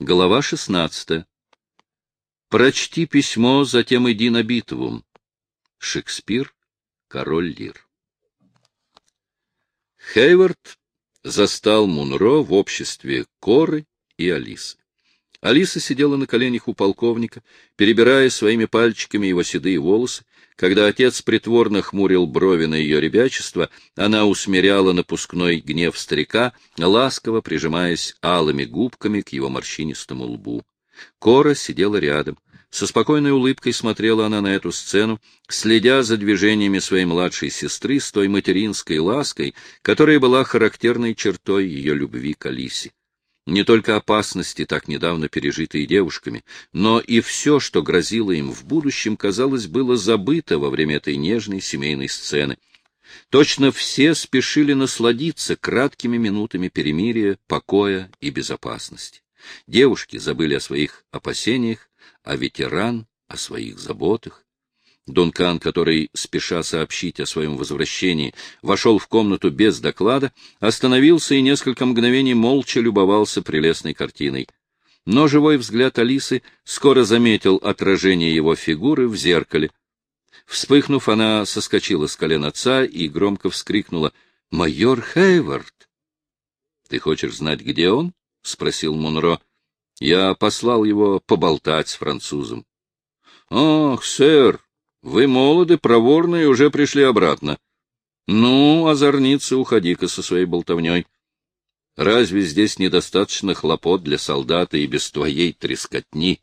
Глава 16. Прочти письмо, затем иди на битву. Шекспир, король Лир. Хейвард застал Мунро в обществе Коры и Алисы. Алиса сидела на коленях у полковника, перебирая своими пальчиками его седые волосы. Когда отец притворно хмурил брови на ее ребячество, она усмиряла напускной гнев старика, ласково прижимаясь алыми губками к его морщинистому лбу. Кора сидела рядом. Со спокойной улыбкой смотрела она на эту сцену, следя за движениями своей младшей сестры с той материнской лаской, которая была характерной чертой ее любви к Алисе не только опасности, так недавно пережитые девушками, но и все, что грозило им в будущем, казалось, было забыто во время этой нежной семейной сцены. Точно все спешили насладиться краткими минутами перемирия, покоя и безопасности. Девушки забыли о своих опасениях, а ветеран — о своих заботах. Дункан, который, спеша сообщить о своем возвращении, вошел в комнату без доклада, остановился и несколько мгновений молча любовался прелестной картиной. Но живой взгляд Алисы скоро заметил отражение его фигуры в зеркале. Вспыхнув, она соскочила с колен отца и громко вскрикнула «Майор Хейвард!» «Ты хочешь знать, где он?» — спросил Монро. «Я послал его поболтать с французом». «Ах, сэр!» Вы молоды, проворны и уже пришли обратно. Ну, озорница, уходи-ка со своей болтовней. Разве здесь недостаточно хлопот для солдата и без твоей трескотни?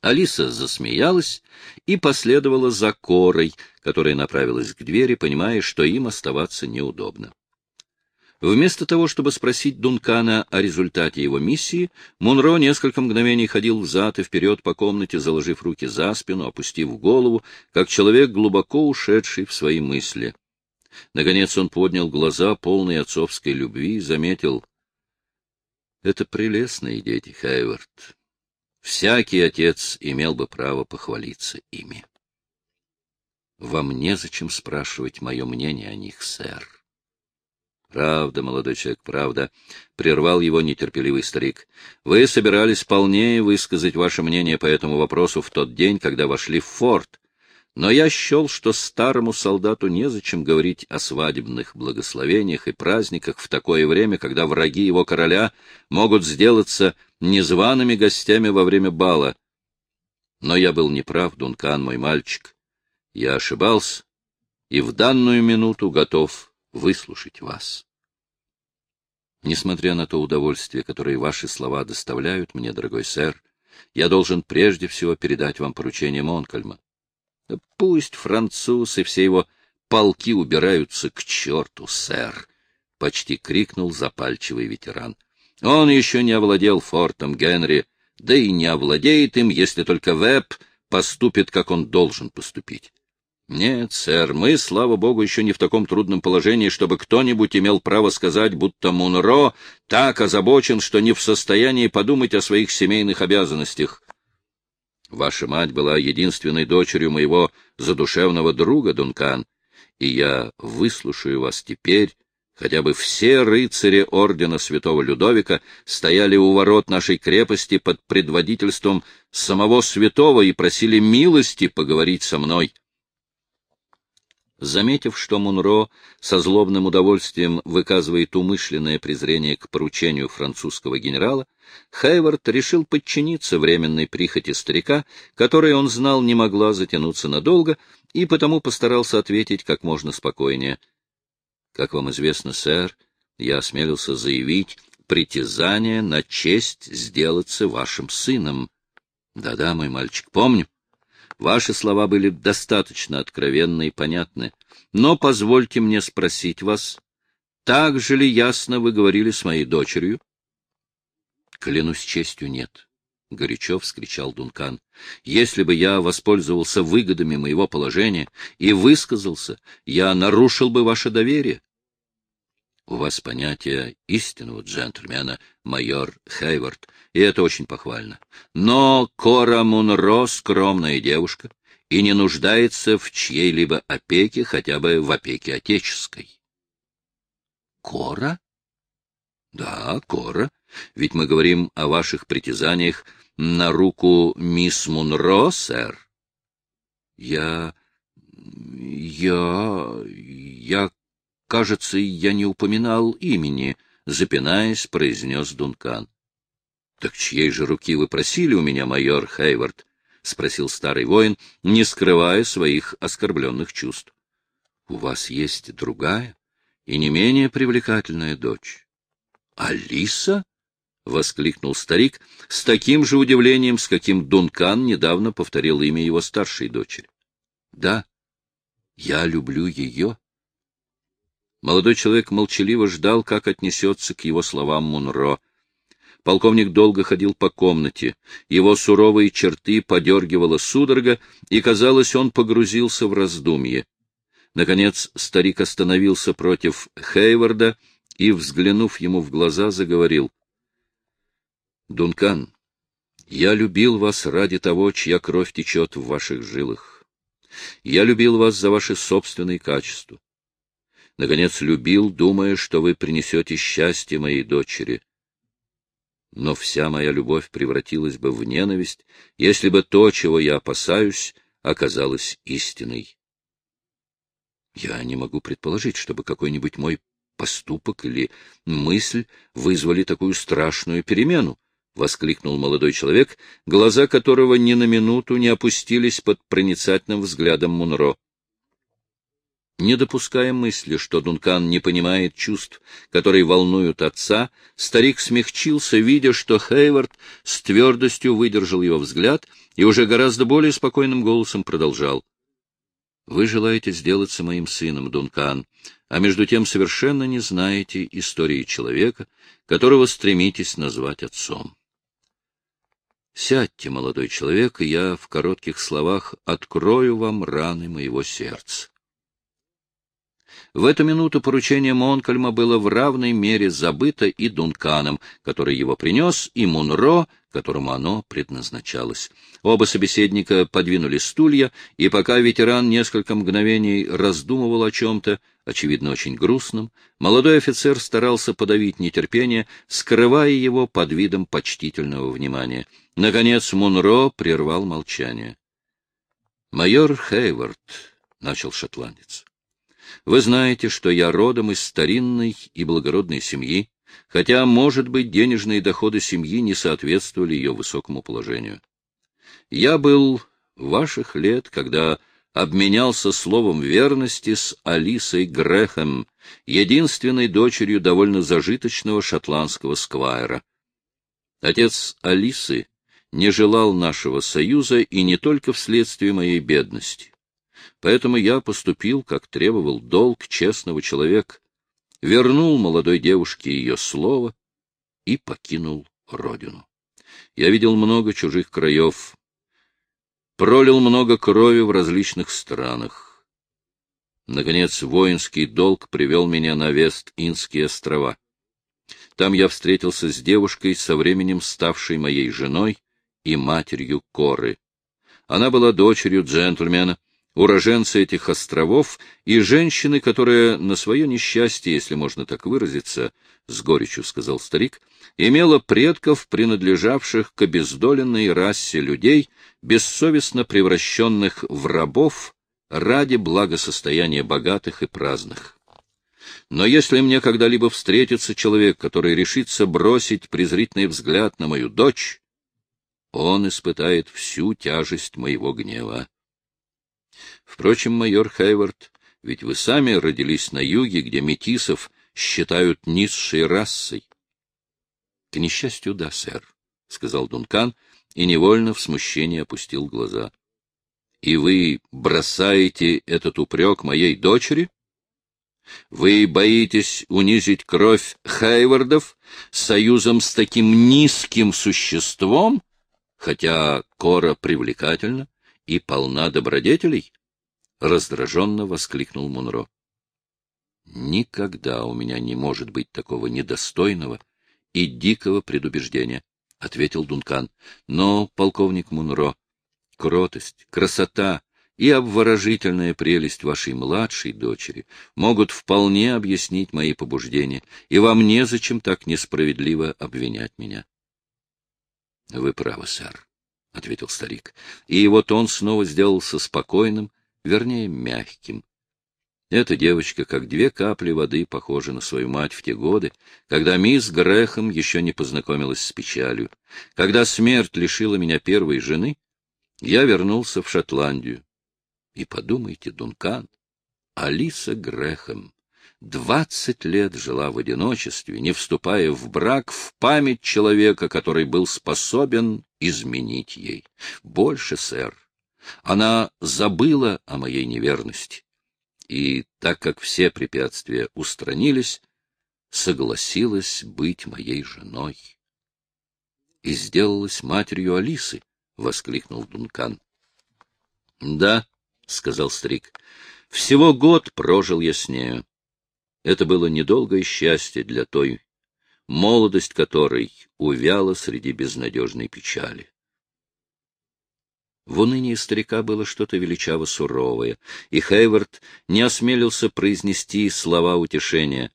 Алиса засмеялась и последовала за Корой, которая направилась к двери, понимая, что им оставаться неудобно. Вместо того, чтобы спросить Дункана о результате его миссии, Мунро несколько мгновений ходил взад и вперед по комнате, заложив руки за спину, опустив голову, как человек, глубоко ушедший в свои мысли. Наконец он поднял глаза, полные отцовской любви, и заметил. — Это прелестные дети, Хайвард. Всякий отец имел бы право похвалиться ими. — Вам незачем спрашивать мое мнение о них, сэр. — Правда, молодой человек, правда, — прервал его нетерпеливый старик. — Вы собирались полнее высказать ваше мнение по этому вопросу в тот день, когда вошли в форт. Но я счел, что старому солдату незачем говорить о свадебных благословениях и праздниках в такое время, когда враги его короля могут сделаться незваными гостями во время бала. Но я был неправ, Дункан, мой мальчик. Я ошибался и в данную минуту готов выслушать вас. Несмотря на то удовольствие, которое ваши слова доставляют мне, дорогой сэр, я должен прежде всего передать вам поручение Монкольма. Пусть француз и все его полки убираются к черту, сэр, — почти крикнул запальчивый ветеран. Он еще не овладел фортом Генри, да и не овладеет им, если только Веб поступит, как он должен поступить. Нет, сэр, мы, слава богу, еще не в таком трудном положении, чтобы кто-нибудь имел право сказать, будто Мунро так озабочен, что не в состоянии подумать о своих семейных обязанностях. Ваша мать была единственной дочерью моего задушевного друга, Дункан, и я выслушаю вас теперь, хотя бы все рыцари ордена святого Людовика стояли у ворот нашей крепости под предводительством самого святого и просили милости поговорить со мной. Заметив, что Мунро со злобным удовольствием выказывает умышленное презрение к поручению французского генерала, Хайвард решил подчиниться временной прихоти старика, которой он знал не могла затянуться надолго, и потому постарался ответить как можно спокойнее. — Как вам известно, сэр, я осмелился заявить притязание на честь сделаться вашим сыном. Да — Да-да, мой мальчик, помню. Ваши слова были достаточно откровенны и понятны. Но позвольте мне спросить вас, так же ли ясно вы говорили с моей дочерью? — Клянусь честью, нет, — горячо вскричал Дункан. — Если бы я воспользовался выгодами моего положения и высказался, я нарушил бы ваше доверие. У вас понятие истинного джентльмена, майор Хейвард, и это очень похвально. Но Кора Мунро — скромная девушка и не нуждается в чьей-либо опеке, хотя бы в опеке отеческой. — Кора? — Да, Кора. Ведь мы говорим о ваших притязаниях на руку мисс Мунро, сэр. — Я... я... я... кажется, я не упоминал имени, — запинаясь, произнес Дункан. — Так чьей же руки вы просили у меня, майор Хейвард? — спросил старый воин, не скрывая своих оскорбленных чувств. — У вас есть другая и не менее привлекательная дочь. — Алиса? — воскликнул старик с таким же удивлением, с каким Дункан недавно повторил имя его старшей дочери. — Да, я люблю ее. Молодой человек молчаливо ждал, как отнесется к его словам Мунро. Полковник долго ходил по комнате. Его суровые черты подергивала судорога, и, казалось, он погрузился в раздумье. Наконец старик остановился против Хейварда и, взглянув ему в глаза, заговорил. — Дункан, я любил вас ради того, чья кровь течет в ваших жилах. Я любил вас за ваши собственные качества. Наконец, любил, думая, что вы принесете счастье моей дочери но вся моя любовь превратилась бы в ненависть, если бы то, чего я опасаюсь, оказалось истиной. Я не могу предположить, чтобы какой-нибудь мой поступок или мысль вызвали такую страшную перемену, — воскликнул молодой человек, глаза которого ни на минуту не опустились под проницательным взглядом Мунро. Не допуская мысли, что Дункан не понимает чувств, которые волнуют отца, старик смягчился, видя, что Хейвард с твердостью выдержал его взгляд и уже гораздо более спокойным голосом продолжал. — Вы желаете сделаться моим сыном, Дункан, а между тем совершенно не знаете истории человека, которого стремитесь назвать отцом. Сядьте, молодой человек, и я в коротких словах открою вам раны моего сердца. В эту минуту поручение Монкольма было в равной мере забыто и Дунканом, который его принес, и Мунро, которому оно предназначалось. Оба собеседника подвинули стулья, и пока ветеран несколько мгновений раздумывал о чем-то, очевидно, очень грустном, молодой офицер старался подавить нетерпение, скрывая его под видом почтительного внимания. Наконец Мунро прервал молчание. — Майор Хейвард, — начал шотландец, вы знаете, что я родом из старинной и благородной семьи, хотя, может быть, денежные доходы семьи не соответствовали ее высокому положению. Я был ваших лет, когда обменялся словом верности с Алисой Грэхэм, единственной дочерью довольно зажиточного шотландского сквайра. Отец Алисы не желал нашего союза и не только вследствие моей бедности. Поэтому я поступил, как требовал долг честного человека, вернул молодой девушке ее слово и покинул родину. Я видел много чужих краев, пролил много крови в различных странах. Наконец, воинский долг привел меня на Вест-Индские острова. Там я встретился с девушкой, со временем ставшей моей женой и матерью Коры. Она была дочерью джентльмена, уроженцы этих островов и женщины, которая на свое несчастье, если можно так выразиться, с горечью сказал старик, имела предков, принадлежавших к обездоленной расе людей, бессовестно превращенных в рабов ради благосостояния богатых и праздных. Но если мне когда-либо встретится человек, который решится бросить презрительный взгляд на мою дочь, он испытает всю тяжесть моего гнева. Впрочем, майор Хейвард, ведь вы сами родились на юге, где метисов считают низшей расой. — К несчастью, да, сэр, — сказал Дункан и невольно в смущении опустил глаза. — И вы бросаете этот упрек моей дочери? Вы боитесь унизить кровь Хейвардов союзом с таким низким существом, хотя Кора привлекательна и полна добродетелей? — раздраженно воскликнул Мунро. «Никогда у меня не может быть такого недостойного и дикого предубеждения», — ответил Дункан. «Но, полковник Мунро, кротость, красота, и обворожительная прелесть вашей младшей дочери могут вполне объяснить мои побуждения, и вам незачем так несправедливо обвинять меня. — Вы правы, сэр, — ответил старик, и его тон снова сделался спокойным, вернее, мягким. Эта девочка, как две капли воды, похожа на свою мать в те годы, когда мисс Грехом еще не познакомилась с печалью. Когда смерть лишила меня первой жены, я вернулся в Шотландию. И подумайте, Дункан, Алиса Грехом двадцать лет жила в одиночестве, не вступая в брак в память человека, который был способен изменить ей. Больше, сэр, она забыла о моей неверности. И, так как все препятствия устранились, согласилась быть моей женой. И сделалась матерью Алисы, — воскликнул Дункан. — Да, — сказал старик, — всего год прожил я с нею. Это было недолгое счастье для той, молодость которой увяла среди безнадежной печали. В унынии старика было что-то величаво суровое, и Хейвард не осмелился произнести слова утешения.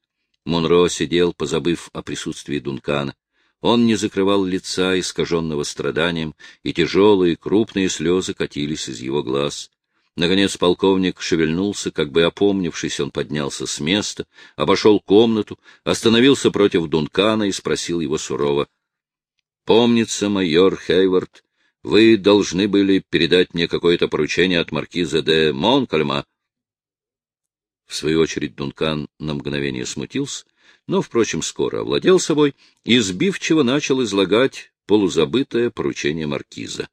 Монро сидел, позабыв о присутствии Дункана. Он не закрывал лица, искаженного страданием, и тяжелые крупные слезы катились из его глаз. Наконец полковник шевельнулся, как бы опомнившись, он поднялся с места, обошел комнату, остановился против Дункана и спросил его сурово. — Помнится, майор Хейвард, вы должны были передать мне какое-то поручение от маркиза де Монкальма. В свою очередь Дункан на мгновение смутился, но, впрочем, скоро овладел собой и сбивчиво начал излагать полузабытое поручение маркиза.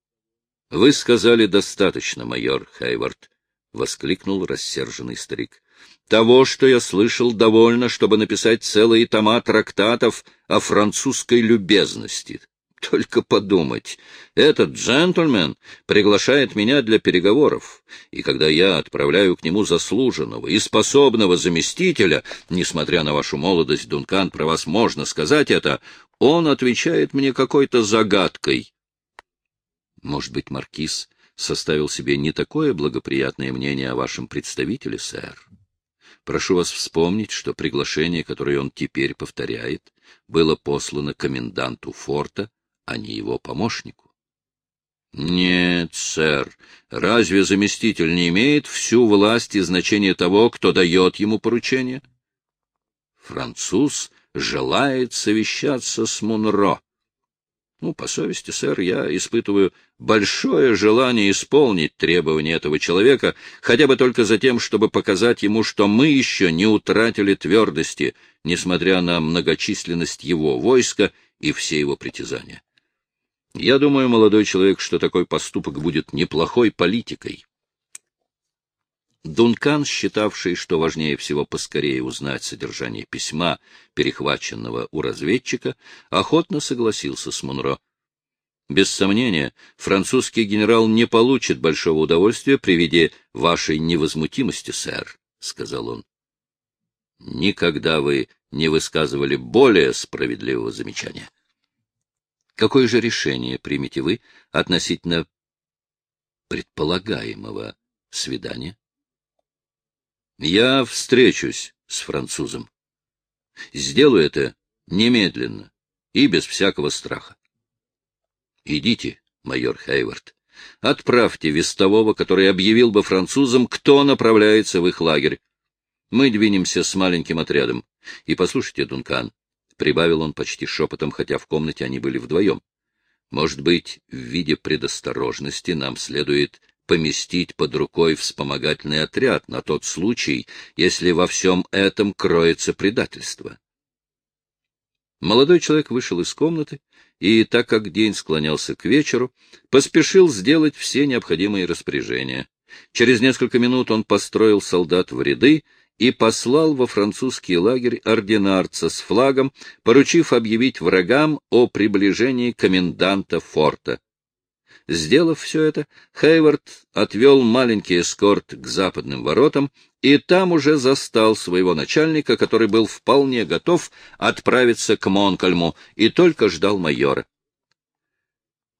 — Вы сказали достаточно, майор Хайвард, — воскликнул рассерженный старик. — Того, что я слышал, довольно, чтобы написать целые тома трактатов о французской любезности. Только подумать, этот джентльмен приглашает меня для переговоров, и когда я отправляю к нему заслуженного и способного заместителя, несмотря на вашу молодость, Дункан, про вас можно сказать это, он отвечает мне какой-то загадкой, может быть, маркиз составил себе не такое благоприятное мнение о вашем представителе, сэр? Прошу вас вспомнить, что приглашение, которое он теперь повторяет, было послано коменданту форта, а не его помощнику. Нет, сэр, разве заместитель не имеет всю власть и значение того, кто дает ему поручение? Француз желает совещаться с Мунро. Ну, по совести, сэр, я испытываю большое желание исполнить требования этого человека, хотя бы только за тем, чтобы показать ему, что мы еще не утратили твердости, несмотря на многочисленность его войска и все его притязания. Я думаю, молодой человек, что такой поступок будет неплохой политикой. Дункан, считавший, что важнее всего поскорее узнать содержание письма, перехваченного у разведчика, охотно согласился с Мунро. Без сомнения, французский генерал не получит большого удовольствия при виде вашей невозмутимости, сэр, — сказал он. — Никогда вы не высказывали более справедливого замечания. Какое же решение примете вы относительно предполагаемого свидания? Я встречусь с французом. Сделаю это немедленно и без всякого страха. Идите, майор Хейвард, отправьте вестового, который объявил бы французам, кто направляется в их лагерь. Мы двинемся с маленьким отрядом. И послушайте, Дункан, — прибавил он почти шепотом, хотя в комнате они были вдвоем, — может быть, в виде предосторожности нам следует поместить под рукой вспомогательный отряд на тот случай, если во всем этом кроется предательство. Молодой человек вышел из комнаты и, так как день склонялся к вечеру, поспешил сделать все необходимые распоряжения. Через несколько минут он построил солдат в ряды и послал во французский лагерь ординарца с флагом, поручив объявить врагам о приближении коменданта форта. Сделав все это, Хейвард отвел маленький эскорт к западным воротам и там уже застал своего начальника, который был вполне готов отправиться к Монкальму и только ждал майора.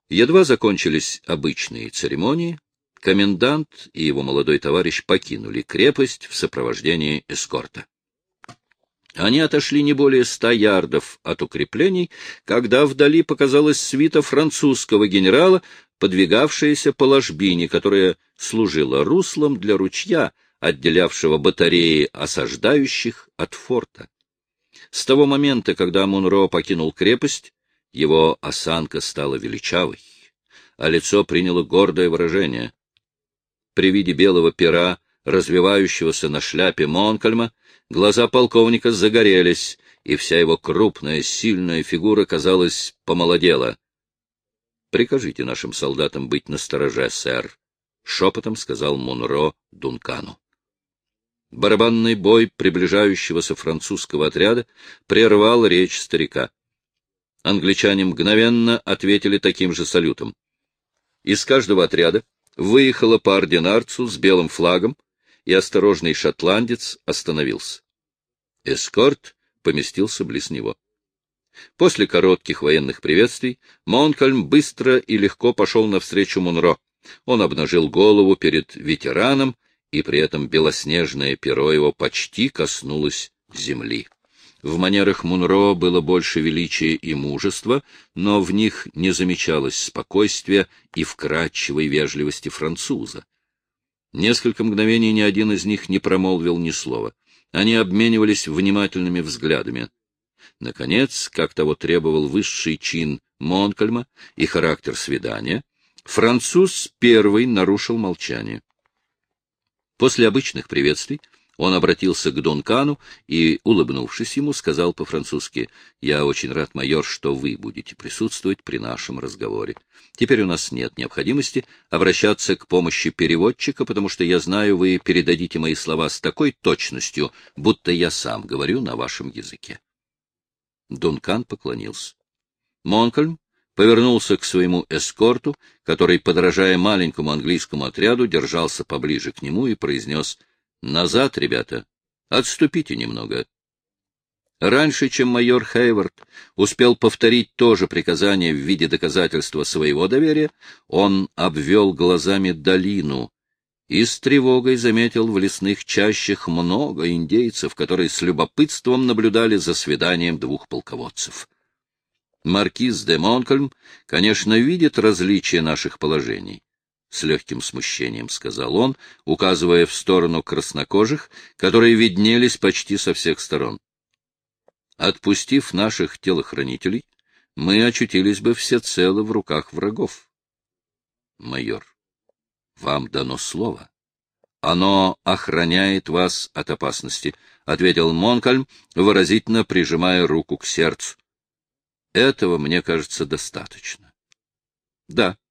Едва закончились обычные церемонии, Комендант и его молодой товарищ покинули крепость в сопровождении эскорта. Они отошли не более ста ярдов от укреплений, когда вдали показалась свита французского генерала, подвигавшаяся по ложбине, которая служила руслом для ручья, отделявшего батареи осаждающих от форта. С того момента, когда Мунро покинул крепость, его осанка стала величавой, а лицо приняло гордое выражение. При виде белого пера, развивающегося на шляпе Монкальма, глаза полковника загорелись, и вся его крупная, сильная фигура, казалось, помолодела. — Прикажите нашим солдатам быть настороже, сэр, — шепотом сказал Мунро Дункану. Барабанный бой приближающегося французского отряда прервал речь старика. Англичане мгновенно ответили таким же салютом. Из каждого отряда выехала по ординарцу с белым флагом, и осторожный шотландец остановился. Эскорт поместился близ него. После коротких военных приветствий Монкольм быстро и легко пошел навстречу Мунро. Он обнажил голову перед ветераном и при этом белоснежное перо его почти коснулось земли. В манерах Мунро было больше величия и мужества, но в них не замечалось спокойствия и вкрадчивой вежливости француза. Несколько мгновений ни один из них не промолвил ни слова. Они обменивались внимательными взглядами. Наконец, как того требовал высший чин Монкольма и характер свидания, француз первый нарушил молчание. После обычных приветствий он обратился к Дункану и, улыбнувшись ему, сказал по-французски, «Я очень рад, майор, что вы будете присутствовать при нашем разговоре. Теперь у нас нет необходимости обращаться к помощи переводчика, потому что я знаю, вы передадите мои слова с такой точностью, будто я сам говорю на вашем языке». Дункан поклонился. Монкольм повернулся к своему эскорту, который, подражая маленькому английскому отряду, держался поближе к нему и произнес «Назад, ребята! Отступите немного!» Раньше, чем майор Хейвард успел повторить то же приказание в виде доказательства своего доверия, он обвел глазами долину и с тревогой заметил в лесных чащах много индейцев, которые с любопытством наблюдали за свиданием двух полководцев. Маркиз де Монкольм, конечно, видит различия наших положений. С легким смущением сказал он, указывая в сторону краснокожих, которые виднелись почти со всех сторон. Отпустив наших телохранителей, мы очутились бы всецело в руках врагов. Майор, вам дано слово. Оно охраняет вас от опасности, — ответил Монкальм, выразительно прижимая руку к сердцу. Этого, мне кажется, достаточно. — Да. —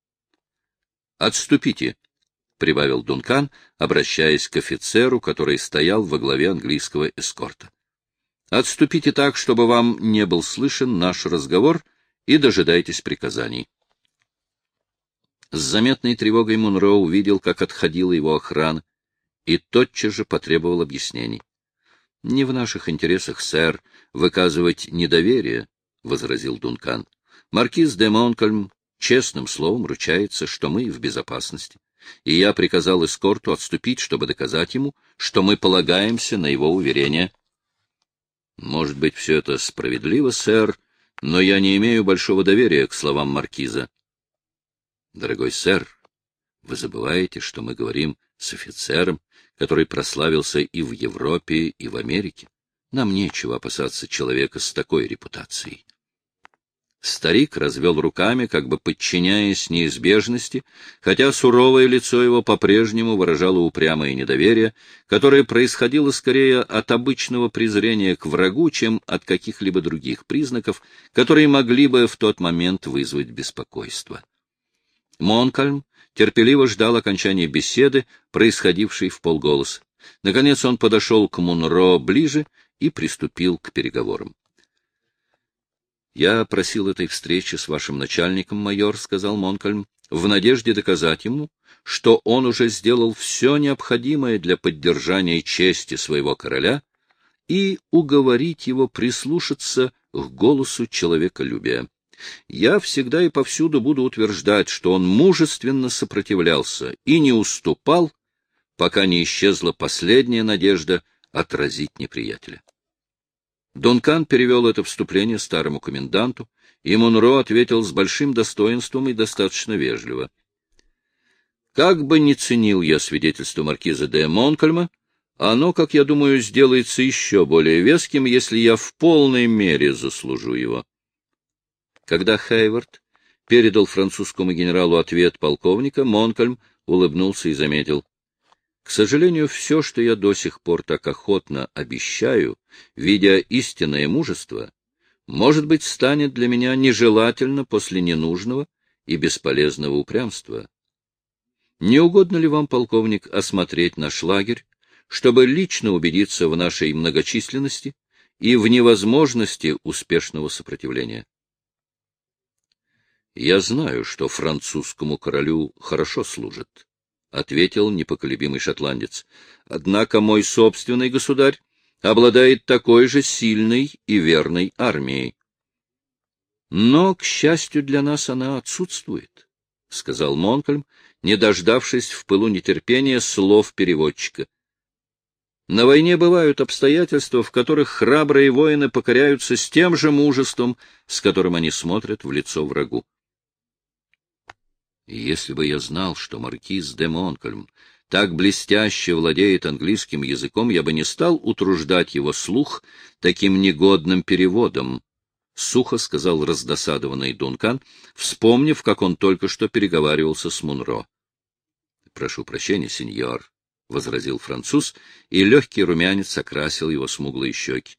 Отступите, — прибавил Дункан, обращаясь к офицеру, который стоял во главе английского эскорта. — Отступите так, чтобы вам не был слышен наш разговор, и дожидайтесь приказаний. С заметной тревогой Мунро увидел, как отходила его охрана, и тотчас же потребовал объяснений. — Не в наших интересах, сэр, выказывать недоверие, — возразил Дункан. — Маркиз де Монкольм честным словом ручается, что мы в безопасности, и я приказал эскорту отступить, чтобы доказать ему, что мы полагаемся на его уверение. — Может быть, все это справедливо, сэр, но я не имею большого доверия к словам маркиза. — Дорогой сэр, вы забываете, что мы говорим с офицером, который прославился и в Европе, и в Америке. Нам нечего опасаться человека с такой репутацией. Старик развел руками, как бы подчиняясь неизбежности, хотя суровое лицо его по-прежнему выражало упрямое недоверие, которое происходило скорее от обычного презрения к врагу, чем от каких-либо других признаков, которые могли бы в тот момент вызвать беспокойство. Монкальм терпеливо ждал окончания беседы, происходившей в полголоса. Наконец он подошел к Мунро ближе и приступил к переговорам. Я просил этой встречи с вашим начальником, майор, — сказал Монкольм, — в надежде доказать ему, что он уже сделал все необходимое для поддержания чести своего короля и уговорить его прислушаться к голосу человеколюбия. Я всегда и повсюду буду утверждать, что он мужественно сопротивлялся и не уступал, пока не исчезла последняя надежда отразить неприятеля. Дункан перевел это вступление старому коменданту, и Монро ответил с большим достоинством и достаточно вежливо. Как бы ни ценил я свидетельство маркиза де Монкольма, оно, как я думаю, сделается еще более веским, если я в полной мере заслужу его. Когда Хейвард передал французскому генералу ответ полковника, Монкольм улыбнулся и заметил. К сожалению, все, что я до сих пор так охотно обещаю, видя истинное мужество, может быть, станет для меня нежелательно после ненужного и бесполезного упрямства. Не угодно ли вам, полковник, осмотреть наш лагерь, чтобы лично убедиться в нашей многочисленности и в невозможности успешного сопротивления? Я знаю, что французскому королю хорошо служат, — ответил непоколебимый шотландец. — Однако мой собственный государь обладает такой же сильной и верной армией. — Но, к счастью для нас, она отсутствует, — сказал Монкольм, не дождавшись в пылу нетерпения слов переводчика. На войне бывают обстоятельства, в которых храбрые воины покоряются с тем же мужеством, с которым они смотрят в лицо врагу. Если бы я знал, что маркиз де Монкольм так блестяще владеет английским языком, я бы не стал утруждать его слух таким негодным переводом, — сухо сказал раздосадованный Дункан, вспомнив, как он только что переговаривался с Мунро. — Прошу прощения, сеньор, — возразил француз, и легкий румянец окрасил его смуглые щеки.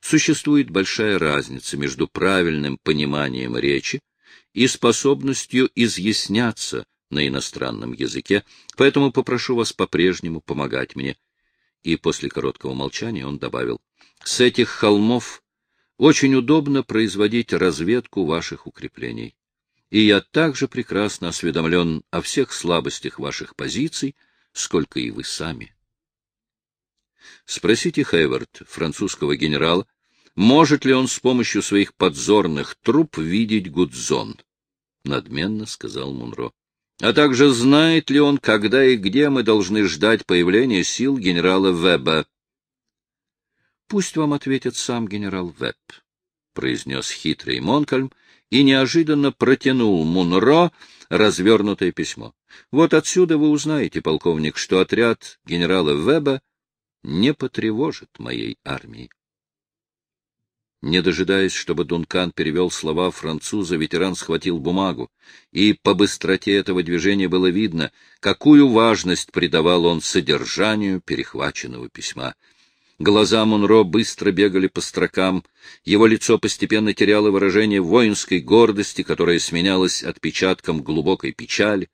Существует большая разница между правильным пониманием речи и способностью изъясняться на иностранном языке, поэтому попрошу вас по-прежнему помогать мне. И после короткого молчания он добавил, — С этих холмов очень удобно производить разведку ваших укреплений. И я также прекрасно осведомлен о всех слабостях ваших позиций, сколько и вы сами. Спросите Хейвард, французского генерала, может ли он с помощью своих подзорных труб видеть Гудзон? — надменно сказал Мунро. — А также знает ли он, когда и где мы должны ждать появления сил генерала Веба? — Пусть вам ответит сам генерал Веб, — произнес хитрый Монкольм и неожиданно протянул Мунро развернутое письмо. Вот отсюда вы узнаете, полковник, что отряд генерала Веба не потревожит моей армии. Не дожидаясь, чтобы Дункан перевел слова француза, ветеран схватил бумагу, и по быстроте этого движения было видно, какую важность придавал он содержанию перехваченного письма. Глаза Монро быстро бегали по строкам, его лицо постепенно теряло выражение воинской гордости, которое сменялось отпечатком глубокой печали.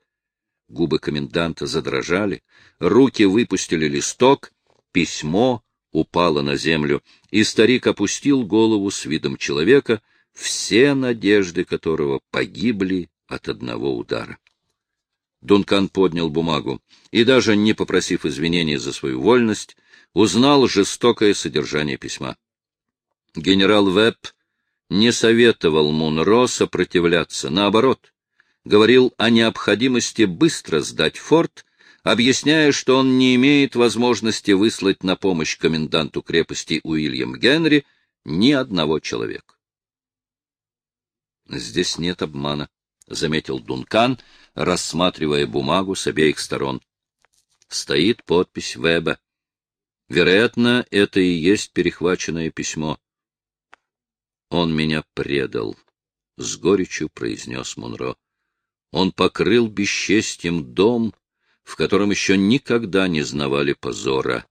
Губы коменданта задрожали, руки выпустили листок, письмо упало на землю, и старик опустил голову с видом человека, все надежды которого погибли от одного удара. Дункан поднял бумагу и, даже не попросив извинений за свою вольность, узнал жестокое содержание письма. Генерал Веб не советовал Мунро сопротивляться, наоборот, говорил о необходимости быстро сдать форт объясняя, что он не имеет возможности выслать на помощь коменданту крепости Уильям Генри ни одного человека. «Здесь нет обмана», — заметил Дункан, рассматривая бумагу с обеих сторон. Стоит подпись Веба. Вероятно, это и есть перехваченное письмо. «Он меня предал», — с горечью произнес Монро. «Он покрыл бесчестьем дом, в котором еще никогда не знавали позора.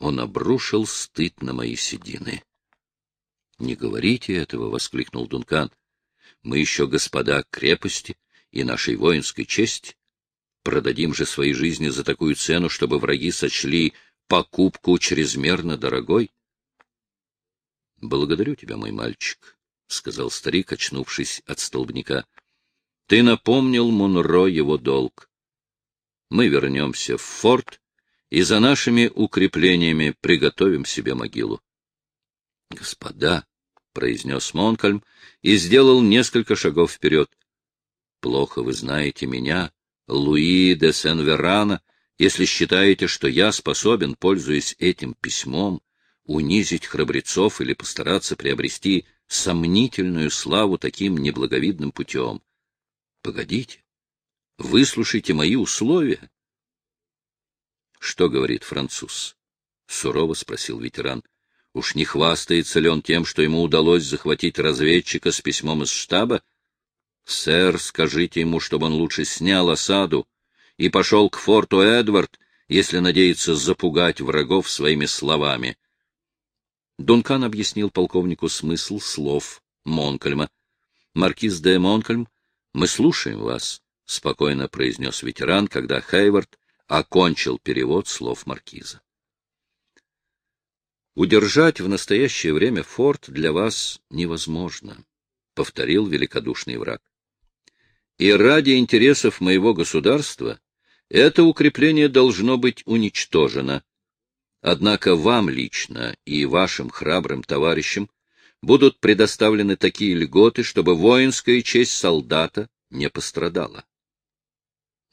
Он обрушил стыд на мои седины. — Не говорите этого, — воскликнул Дункан. — Мы еще господа крепости и нашей воинской чести. Продадим же свои жизни за такую цену, чтобы враги сочли покупку чрезмерно дорогой. — Благодарю тебя, мой мальчик, — сказал старик, очнувшись от столбняка. — Ты напомнил Монро его долг мы вернемся в форт и за нашими укреплениями приготовим себе могилу. — Господа, произнес Монкальм и сделал несколько шагов вперед. — Плохо вы знаете меня, Луи де Сен-Верана, если считаете, что я способен, пользуясь этим письмом, унизить храбрецов или постараться приобрести сомнительную славу таким неблаговидным путем. Погодите, выслушайте мои условия. — Что говорит француз? — сурово спросил ветеран. — Уж не хвастается ли он тем, что ему удалось захватить разведчика с письмом из штаба? Сэр, скажите ему, чтобы он лучше снял осаду и пошел к форту Эдвард, если надеется запугать врагов своими словами. Дункан объяснил полковнику смысл слов Монкольма. «Маркиз де Монкольм, мы слушаем вас», — спокойно произнес ветеран, когда Хейвард окончил перевод слов маркиза. «Удержать в настоящее время форт для вас невозможно», — повторил великодушный враг. «И ради интересов моего государства это укрепление должно быть уничтожено. Однако вам лично и вашим храбрым товарищам будут предоставлены такие льготы, чтобы воинская честь солдата не пострадала. —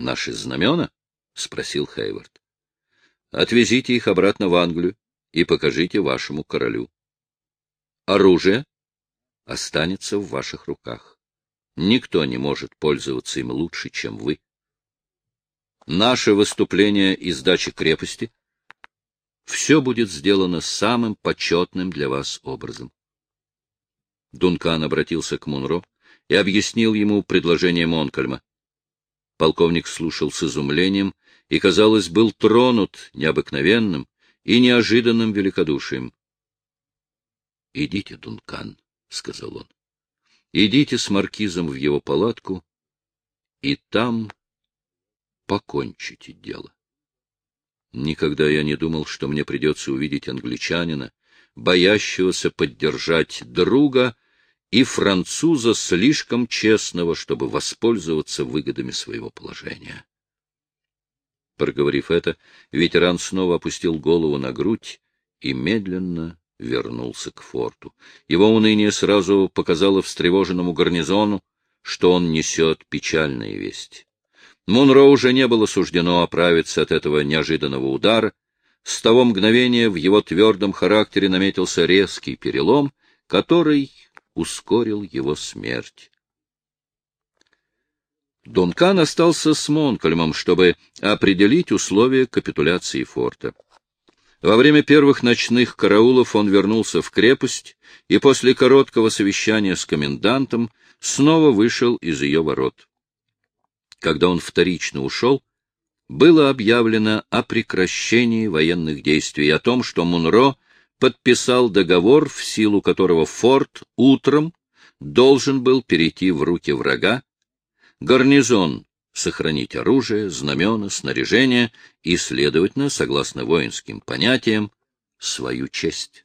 Наши знамена? — спросил Хейвард. — Отвезите их обратно в Англию и покажите вашему королю. Оружие останется в ваших руках. Никто не может пользоваться им лучше, чем вы. Наше выступление и сдача крепости — все будет сделано самым почетным для вас образом. Дункан обратился к Мунро и объяснил ему предложение Монкальма. Полковник слушал с изумлением и, казалось, был тронут необыкновенным и неожиданным великодушием. — Идите, Дункан, — сказал он, — идите с маркизом в его палатку, и там покончите дело. Никогда я не думал, что мне придется увидеть англичанина, боящегося поддержать друга, и француза слишком честного, чтобы воспользоваться выгодами своего положения. Проговорив это, ветеран снова опустил голову на грудь и медленно вернулся к форту. Его уныние сразу показало встревоженному гарнизону, что он несет печальные вести. Мунро уже не было суждено оправиться от этого неожиданного удара. С того мгновения в его твердом характере наметился резкий перелом, который ускорил его смерть. Дункан остался с Монкольмом, чтобы определить условия капитуляции форта. Во время первых ночных караулов он вернулся в крепость и после короткого совещания с комендантом снова вышел из ее ворот когда он вторично ушел, было объявлено о прекращении военных действий о том, что Мунро подписал договор, в силу которого форт утром должен был перейти в руки врага, гарнизон сохранить оружие, знамена, снаряжение и, следовательно, согласно воинским понятиям, свою честь.